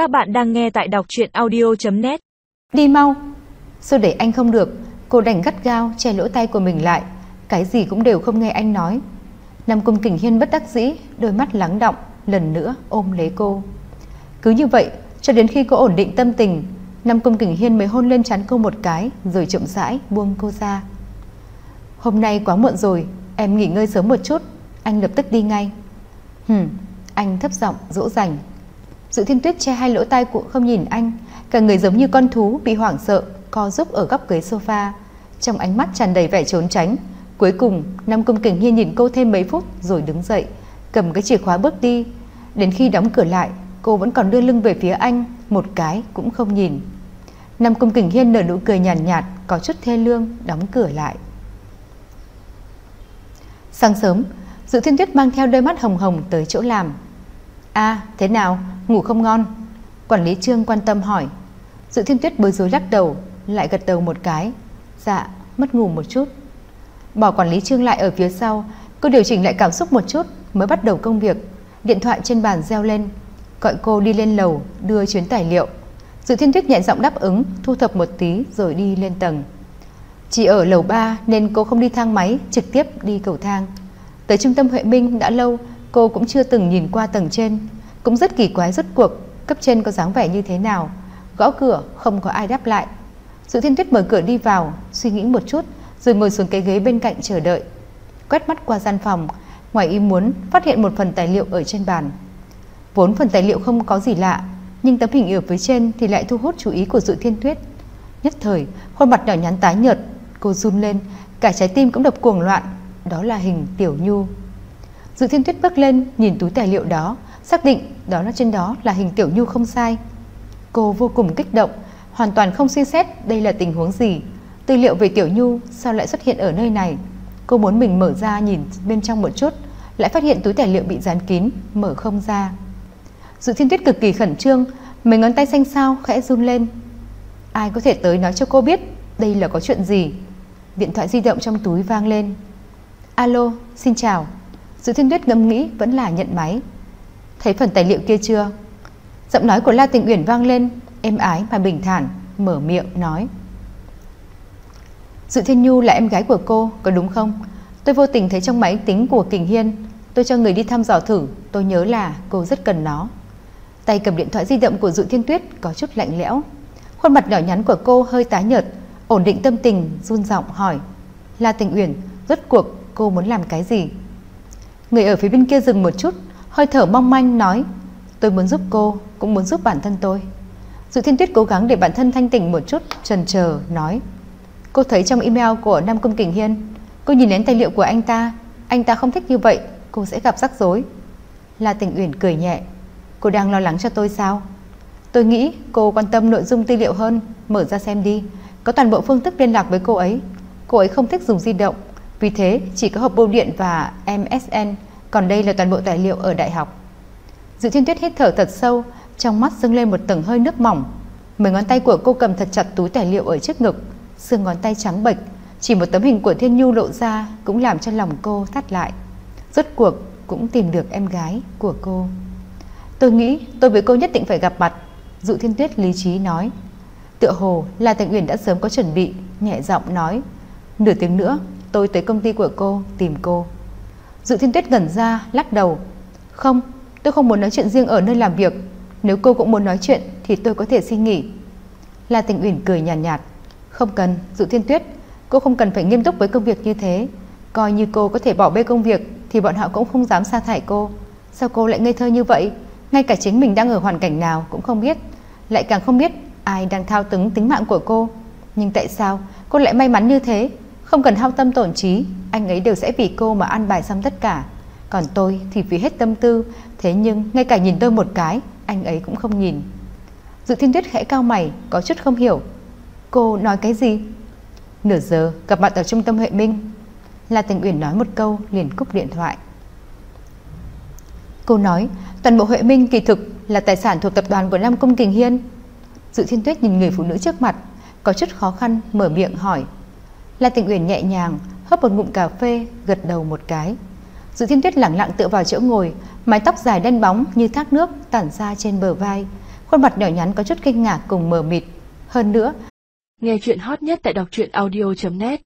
Các bạn đang nghe tại đọc chuyện audio.net Đi mau. Rồi để anh không được? Cô đành gắt gao che lỗ tay của mình lại. Cái gì cũng đều không nghe anh nói. Nam Cung Kình Hiên bất đắc dĩ, Đôi mắt lắng động Lần nữa ôm lấy cô. Cứ như vậy, cho đến khi cô ổn định tâm tình, Nam Cung Kình Hiên mới hôn lên chán cô một cái, Rồi chậm rãi buông cô ra. Hôm nay quá muộn rồi, Em nghỉ ngơi sớm một chút, Anh lập tức đi ngay. Hừm, Anh thấp giọng, dỗ dành. Dự thiên tuyết che hai lỗ tai cũng không nhìn anh Cả người giống như con thú bị hoảng sợ Co giúp ở góc ghế sofa. Trong ánh mắt tràn đầy vẻ trốn tránh Cuối cùng Nam Cung Kình Hiên nhìn cô thêm mấy phút Rồi đứng dậy Cầm cái chìa khóa bước đi. Đến khi đóng cửa lại Cô vẫn còn đưa lưng về phía anh Một cái cũng không nhìn. Nam Cung Kình Hiên nở nụ cười nhàn nhạt, nhạt Có chút thê lương đóng cửa lại. Sáng sớm Dự thiên tuyết mang theo đôi mắt hồng hồng tới chỗ làm. À thế nào? Ngủ không ngon? Quản lý trương quan tâm hỏi. Dự thiên tuyết bối rối lắc đầu, Lại gật đầu một cái. Dạ mất ngủ một chút. Bỏ quản lý trương lại ở phía sau, Cô điều chỉnh lại cảm xúc một chút, Mới bắt đầu công việc. Điện thoại trên bàn reo lên. Gọi cô đi lên lầu, đưa chuyến tài liệu. Dự thiên tuyết nhẹ giọng đáp ứng, Thu thập một tí, rồi đi lên tầng. Chỉ ở lầu 3 nên cô không đi thang máy, Trực tiếp đi cầu thang. Tới trung tâm Huệ Minh đã lâu Cô cũng chưa từng nhìn qua tầng trên. Cũng rất kỳ quái, rốt cuộc, Cấp trên có dáng vẻ như thế nào? Gõ cửa, không có ai đáp lại. Dự thiên tuyết mở cửa đi vào, Suy nghĩ một chút, Rồi ngồi xuống cái ghế bên cạnh chờ đợi. Quét mắt qua gian phòng, Ngoài ý muốn, phát hiện một phần tài liệu ở trên bàn. Vốn phần tài liệu không có gì lạ, Nhưng tấm hình ở phía trên thì lại thu hút chú ý của Dự Thiên Tuyết. Nhất thời, khuôn mặt nhỏ nhắn tái nhợt, Cô run lên, Cả trái tim cũng đập cuồng loạn. Đó là hình Tiểu Nhu. Dự Thiên Tuyết bước lên nhìn túi tài liệu đó Xác định đó là trên đó là hình Tiểu Nhu không sai. Cô vô cùng kích động Hoàn toàn không suy xét đây là tình huống gì. Tư liệu về Tiểu Nhu sao lại xuất hiện ở nơi này? Cô muốn mình mở ra nhìn bên trong một chút Lại phát hiện túi tài liệu bị dán kín Mở không ra. Dự Thiên Tuyết cực kỳ khẩn trương Mấy ngón tay xanh sao khẽ run lên. Ai có thể tới nói cho cô biết Đây là có chuyện gì? Điện thoại di động trong túi vang lên. Alo, xin chào. Dự Thiên Tuyết ngẫm nghĩ vẫn là nhận máy. Thấy phần tài liệu kia chưa? Giọng nói của La Tình Uyển vang lên, Êm ái mà bình thản, Mở miệng nói. Dự Thiên Nhu là em gái của cô, Có đúng không? Tôi vô tình thấy trong máy tính của Kình Hiên, Tôi cho người đi thăm dò thử, Tôi nhớ là cô rất cần nó. Tay cầm điện thoại di động của Dự Thiên Tuyết Có chút lạnh lẽo. Khuôn mặt nhỏ nhắn của cô hơi tái nhợt, Ổn định tâm tình, run giọng hỏi. La Tình Uyển, Rốt cuộc cô muốn làm cái gì? Người ở phía bên kia dừng một chút, Hơi thở mong manh nói, Tôi muốn giúp cô, cũng muốn giúp bản thân tôi. Dự Thiên Tuyết cố gắng để bản thân thanh tỉnh một chút Trần chờ nói, Cô thấy trong email của Nam Cung Kình Hiên, Cô nhìn đến tài liệu của anh ta Anh ta không thích như vậy, Cô sẽ gặp rắc rối. La Tình Uyển cười nhẹ, Cô đang lo lắng cho tôi sao? Tôi nghĩ cô quan tâm nội dung tư liệu hơn, Mở ra xem đi, Có toàn bộ phương thức liên lạc với cô ấy Cô ấy không thích dùng di động vì thế, chỉ có hộp bưu điện và MSN Còn đây là toàn bộ tài liệu ở đại học. Dự thiên tuyết hít thở thật sâu, Trong mắt dâng lên một tầng hơi nước mỏng. Mấy ngón tay của cô cầm thật chặt túi tài liệu ở trước ngực, Xương ngón tay trắng bệch. Chỉ một tấm hình của Thiên Nhu lộ ra Cũng làm cho lòng cô thắt lại. Rốt cuộc cũng tìm được em gái của cô. Tôi nghĩ tôi với cô nhất định phải gặp mặt Dụ Thiên Tuyết lý trí nói. Tựa hồ là Thành Uyển đã sớm có chuẩn bị, Nhẹ giọng nói. Nửa tiếng nữa tôi tới công ty của cô tìm cô. Dự Thiên Tuyết gần ra lắc đầu. Không tôi không muốn nói chuyện riêng ở nơi làm việc. Nếu cô cũng muốn nói chuyện Thì tôi có thể xin nghỉ. La Tình Uyển cười nhàn nhạt, nhạt. Không cần dự Thiên Tuyết. Cô không cần phải nghiêm túc với công việc như thế. Coi như cô có thể bỏ bê công việc Thì bọn họ cũng không dám sa thải cô. Sao cô lại ngây thơ như vậy? Ngay cả chính mình đang ở hoàn cảnh nào cũng không biết. Lại càng không biết ai đang thao túng tính mạng của cô. Nhưng tại sao cô lại may mắn như thế? Không cần hao tâm tổn trí, Anh ấy đều sẽ vì cô mà ăn bài xong tất cả. Còn tôi thì vì hết tâm tư, Thế nhưng ngay cả nhìn tôi một cái, Anh ấy cũng không nhìn. Dự thiên tuyết khẽ cao mày, Có chút không hiểu. Cô nói cái gì? Nửa giờ, gặp mặt ở trung tâm Huệ Minh. La Tình Uyển nói một câu, liền cúp điện thoại. Cô nói, toàn bộ Huệ Minh kỳ thực là tài sản thuộc tập đoàn của Nam Cung Kình Hiên. Dự Thiên Tuyết nhìn người phụ nữ trước mặt, Có chút khó khăn, mở miệng hỏi. La Tình Uyển nhẹ nhàng hớp một ngụm cà phê gật đầu một cái. Dự Thiên Tuyết lặng lặng tựa vào chỗ ngồi Mái tóc dài đen bóng như thác nước tản ra trên bờ vai. Khuôn mặt nhỏ nhắn có chút kinh ngạc cùng mờ mịt. Hơn nữa, Nghe chuyện hot nhất tại đọc truyện audio.net